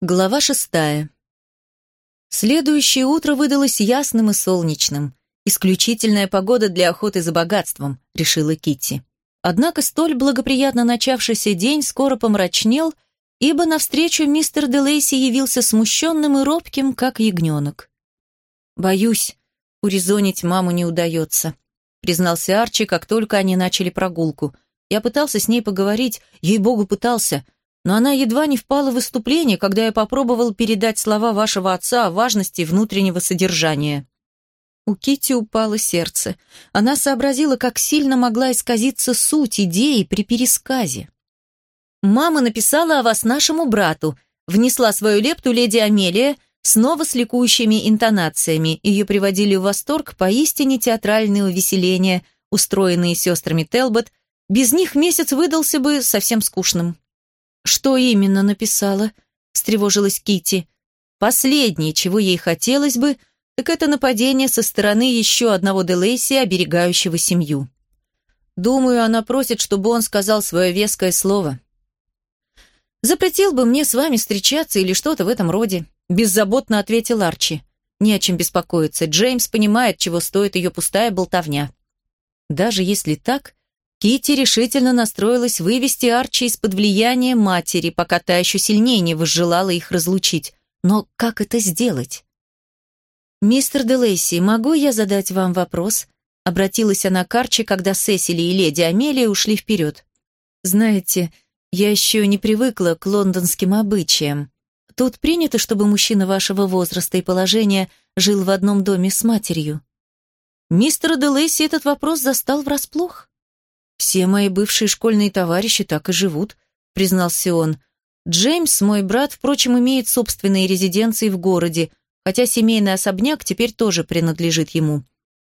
Глава шестая. Следующее утро выдалось ясным и солнечным. Исключительная погода для охоты за богатством, решила Китти. Однако столь благоприятно начавшийся день скоро помрачнел, ибо навстречу мистер Делейси явился смущенным и робким, как ягненок. «Боюсь, урезонить маму не удается», признался Арчи, как только они начали прогулку. «Я пытался с ней поговорить, ей-богу, пытался», но она едва не впала в выступление, когда я попробовал передать слова вашего отца о важности внутреннего содержания. У Кити упало сердце. Она сообразила, как сильно могла исказиться суть идеи при пересказе. «Мама написала о вас нашему брату», внесла свою лепту леди Амелия, снова с ликующими интонациями. Ее приводили в восторг поистине театральные увеселения, устроенные сестрами Телбот. Без них месяц выдался бы совсем скучным. «Что именно написала?» – встревожилась Кити. Последнее, чего ей хотелось бы, так это нападение со стороны еще одного Делейси, оберегающего семью. Думаю, она просит, чтобы он сказал свое веское слово. «Запретил бы мне с вами встречаться или что-то в этом роде», – беззаботно ответил Арчи. «Не о чем беспокоиться. Джеймс понимает, чего стоит ее пустая болтовня». Даже если так, Кити решительно настроилась вывести Арчи из-под влияния матери, пока та еще сильнее не возжелала их разлучить. Но как это сделать? «Мистер Делейси, могу я задать вам вопрос?» Обратилась она к Арчи, когда Сесили и леди Амелия ушли вперед. «Знаете, я еще не привыкла к лондонским обычаям. Тут принято, чтобы мужчина вашего возраста и положения жил в одном доме с матерью». Мистер Делейси этот вопрос застал врасплох. «Все мои бывшие школьные товарищи так и живут», — признался он. «Джеймс, мой брат, впрочем, имеет собственные резиденции в городе, хотя семейный особняк теперь тоже принадлежит ему.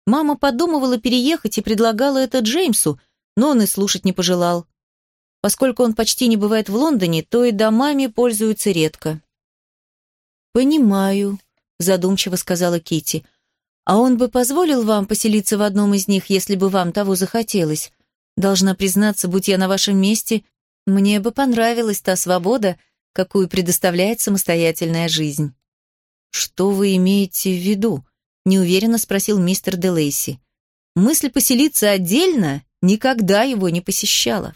Мама подумывала переехать и предлагала это Джеймсу, но он и слушать не пожелал. Поскольку он почти не бывает в Лондоне, то и домами пользуются редко». «Понимаю», — задумчиво сказала Кити. «А он бы позволил вам поселиться в одном из них, если бы вам того захотелось? Должна признаться, будь я на вашем месте, мне бы понравилась та свобода, какую предоставляет самостоятельная жизнь. Что вы имеете в виду? неуверенно спросил мистер Делейси. Мысль поселиться отдельно никогда его не посещала.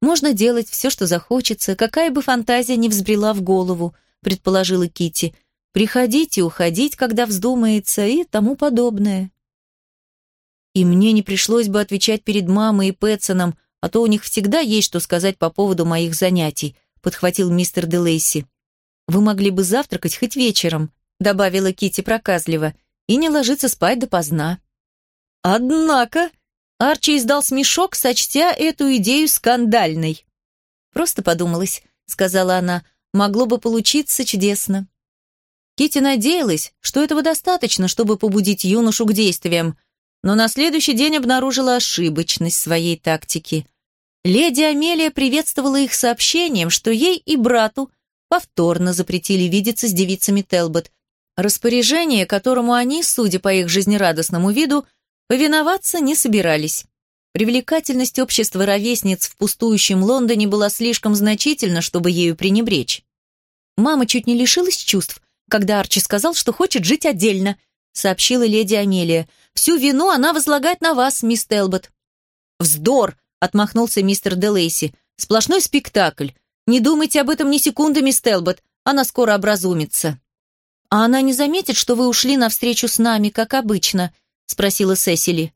Можно делать все, что захочется, какая бы фантазия ни взбрела в голову, предположила Кити. Приходить и уходить, когда вздумается, и тому подобное. И мне не пришлось бы отвечать перед мамой и Пэтсоном, а то у них всегда есть что сказать по поводу моих занятий», подхватил мистер Делейси. «Вы могли бы завтракать хоть вечером», добавила Кити проказливо, и не ложиться спать допоздна. Однако Арчи издал смешок, сочтя эту идею скандальной. «Просто подумалась», — сказала она, — «могло бы получиться чудесно». Кити надеялась, что этого достаточно, чтобы побудить юношу к действиям, но на следующий день обнаружила ошибочность своей тактики. Леди Амелия приветствовала их сообщением, что ей и брату повторно запретили видеться с девицами Телбот, распоряжение, которому они, судя по их жизнерадостному виду, повиноваться не собирались. Привлекательность общества ровесниц в пустующем Лондоне была слишком значительна, чтобы ею пренебречь. Мама чуть не лишилась чувств, когда Арчи сказал, что хочет жить отдельно, сообщила леди Амелия. Всю вину она возлагает на вас, мисс Телбот». «Вздор!» — отмахнулся мистер Делейси. «Сплошной спектакль. Не думайте об этом ни секунды, мисс Телбот. Она скоро образумится». «А она не заметит, что вы ушли навстречу с нами, как обычно?» — спросила Сесили.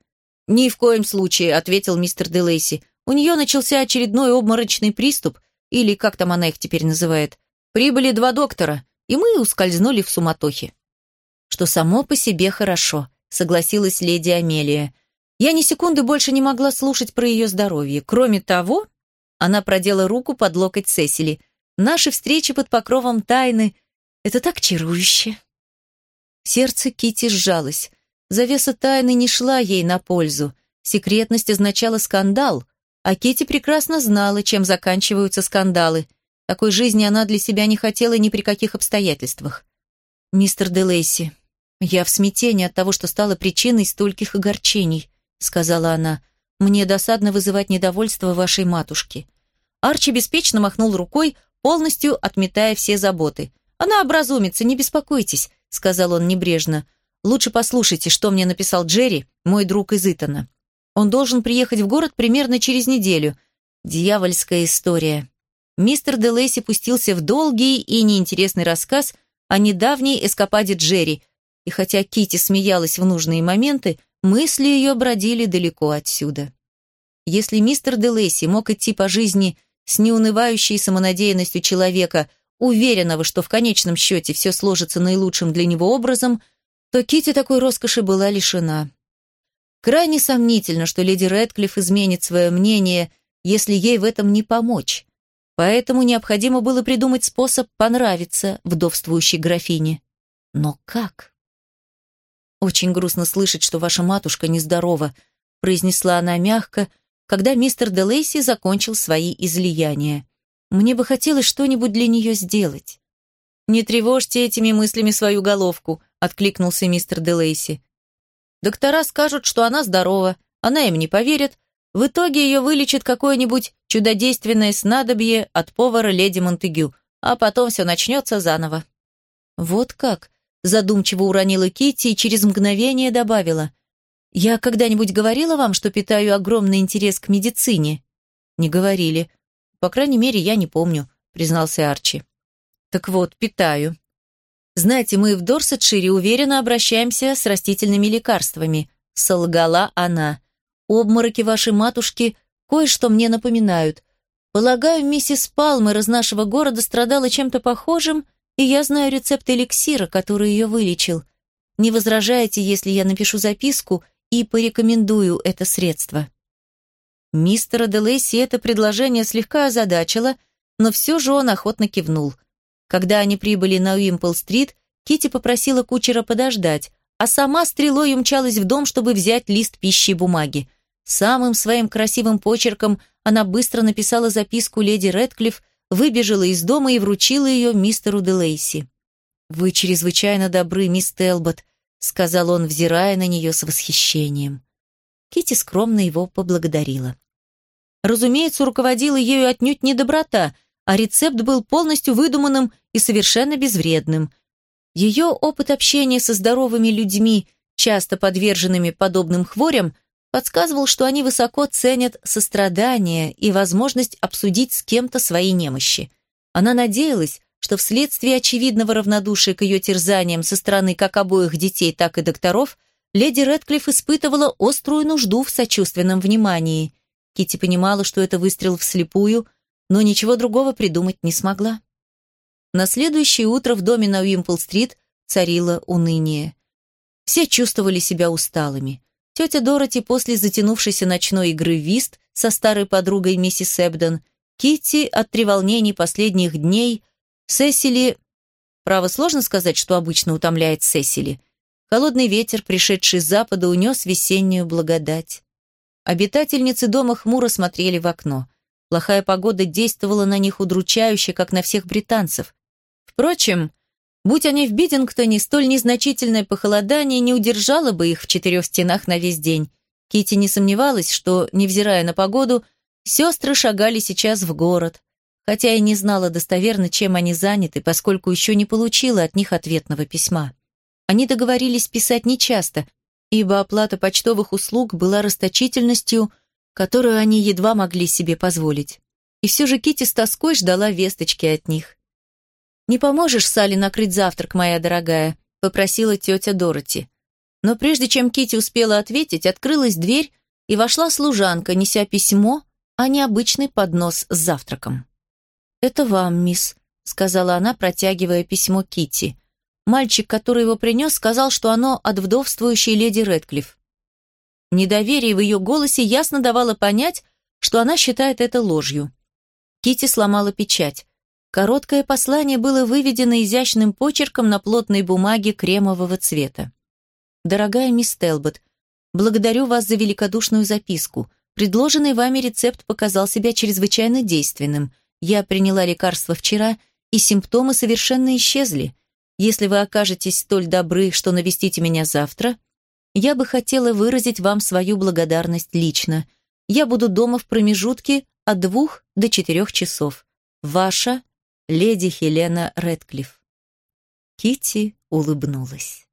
«Ни в коем случае», — ответил мистер Делейси. «У нее начался очередной обморочный приступ, или как там она их теперь называет. Прибыли два доктора, и мы ускользнули в суматохе». Что само по себе хорошо согласилась леди Амелия. Я ни секунды больше не могла слушать про ее здоровье. Кроме того, она продела руку под локоть Сесили. Наши встречи под покровом тайны — это так чарующе. Сердце Кити сжалось. Завеса тайны не шла ей на пользу. Секретность означала скандал, а Кити прекрасно знала, чем заканчиваются скандалы. Такой жизни она для себя не хотела ни при каких обстоятельствах. «Мистер Делейси, «Я в смятении от того, что стало причиной стольких огорчений», — сказала она. «Мне досадно вызывать недовольство вашей матушки». Арчи беспечно махнул рукой, полностью отметая все заботы. «Она образумится, не беспокойтесь», — сказал он небрежно. «Лучше послушайте, что мне написал Джерри, мой друг из Итана. Он должен приехать в город примерно через неделю. Дьявольская история». Мистер Делейси пустился в долгий и неинтересный рассказ о недавней эскападе Джерри, и хотя Кити смеялась в нужные моменты, мысли ее бродили далеко отсюда. Если мистер Делейси мог идти по жизни с неунывающей самонадеянностью человека, уверенного, что в конечном счете все сложится наилучшим для него образом, то Кити такой роскоши была лишена. Крайне сомнительно, что леди Рэдклифф изменит свое мнение, если ей в этом не помочь. Поэтому необходимо было придумать способ понравиться вдовствующей графине. Но как? «Очень грустно слышать, что ваша матушка нездорова», произнесла она мягко, когда мистер Делейси закончил свои излияния. «Мне бы хотелось что-нибудь для нее сделать». «Не тревожьте этими мыслями свою головку», откликнулся мистер Делейси. «Доктора скажут, что она здорова, она им не поверит, в итоге ее вылечит какое-нибудь чудодейственное снадобье от повара леди Монтегю, а потом все начнется заново. Вот как? Задумчиво уронила Китти и через мгновение добавила. «Я когда-нибудь говорила вам, что питаю огромный интерес к медицине?» «Не говорили. По крайней мере, я не помню», — признался Арчи. «Так вот, питаю. Знаете, мы в Дорсетшире уверенно обращаемся с растительными лекарствами», — солгала она. Обмороки вашей матушки кое-что мне напоминают. Полагаю, миссис Палмер из нашего города страдала чем-то похожим, и я знаю рецепт эликсира, который ее вылечил. Не возражаете, если я напишу записку и порекомендую это средство?» Мистера Делейси это предложение слегка озадачило, но все же он охотно кивнул. Когда они прибыли на Уимпл-стрит, Кити попросила кучера подождать, а сама стрелой умчалась в дом, чтобы взять лист пищи и бумаги. Самым своим красивым почерком она быстро написала записку леди Рэдклифф, выбежала из дома и вручила ее мистеру Делейси. «Вы чрезвычайно добры, мисс Телбот», — сказал он, взирая на нее с восхищением. Кити скромно его поблагодарила. Разумеется, руководила ею отнюдь не доброта, а рецепт был полностью выдуманным и совершенно безвредным. Ее опыт общения со здоровыми людьми, часто подверженными подобным хворям, подсказывал, что они высоко ценят сострадание и возможность обсудить с кем-то свои немощи. Она надеялась, что вследствие очевидного равнодушия к ее терзаниям со стороны как обоих детей, так и докторов, леди Рэдклифф испытывала острую нужду в сочувственном внимании. Кити понимала, что это выстрел вслепую, но ничего другого придумать не смогла. На следующее утро в доме на Уимпл-стрит царило уныние. Все чувствовали себя усталыми. Тетя Дороти после затянувшейся ночной игры вист со старой подругой миссис Эбден, Китти от треволнений последних дней, Сесили... Право, сложно сказать, что обычно утомляет Сесили. Холодный ветер, пришедший с запада, унес весеннюю благодать. Обитательницы дома хмуро смотрели в окно. Плохая погода действовала на них удручающе, как на всех британцев. Впрочем, Будь они в Бидингтоне, столь незначительное похолодание не удержало бы их в четырех стенах на весь день. Кити не сомневалась, что, невзирая на погоду, сестры шагали сейчас в город, хотя и не знала достоверно, чем они заняты, поскольку еще не получила от них ответного письма. Они договорились писать нечасто, ибо оплата почтовых услуг была расточительностью, которую они едва могли себе позволить. И все же Кити с тоской ждала весточки от них. «Не поможешь Салли накрыть завтрак, моя дорогая?» — попросила тетя Дороти. Но прежде чем Кити успела ответить, открылась дверь, и вошла служанка, неся письмо, а не обычный поднос с завтраком. «Это вам, мисс», — сказала она, протягивая письмо Кити. Мальчик, который его принес, сказал, что оно от вдовствующей леди Рэдклифф. Недоверие в ее голосе ясно давало понять, что она считает это ложью. Кити сломала печать. Короткое послание было выведено изящным почерком на плотной бумаге кремового цвета. «Дорогая мисс Телбот, благодарю вас за великодушную записку. Предложенный вами рецепт показал себя чрезвычайно действенным. Я приняла лекарство вчера, и симптомы совершенно исчезли. Если вы окажетесь столь добры, что навестите меня завтра, я бы хотела выразить вам свою благодарность лично. Я буду дома в промежутке от двух до четырех часов. Ваша леди Хелена Рэдклифф. Китти улыбнулась.